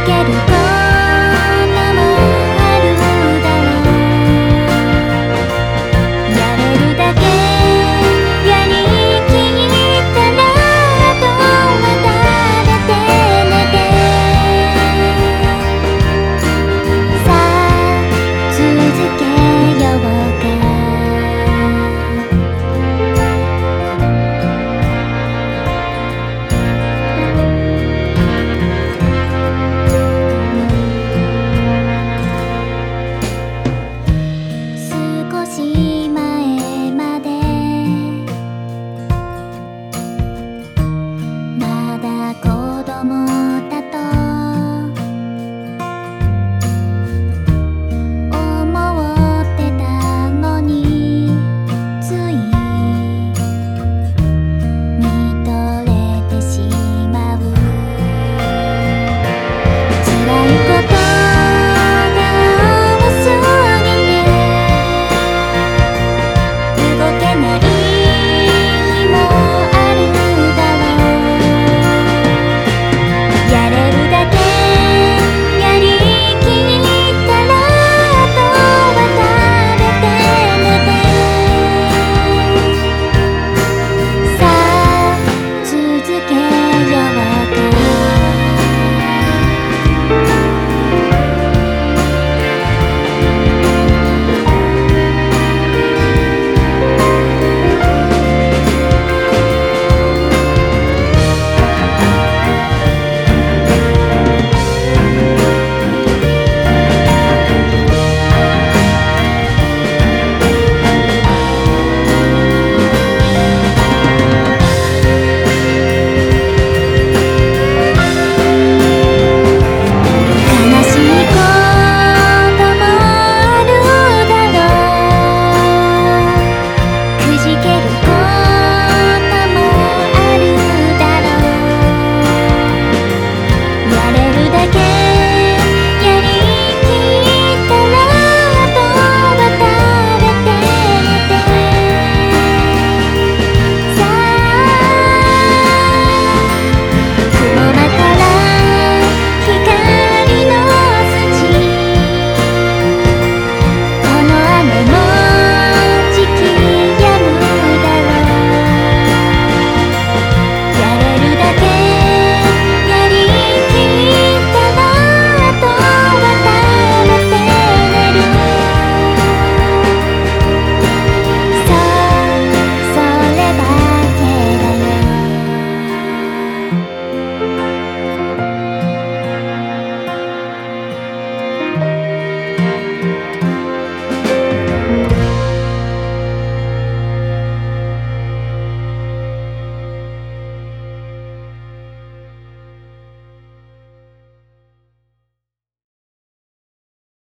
けると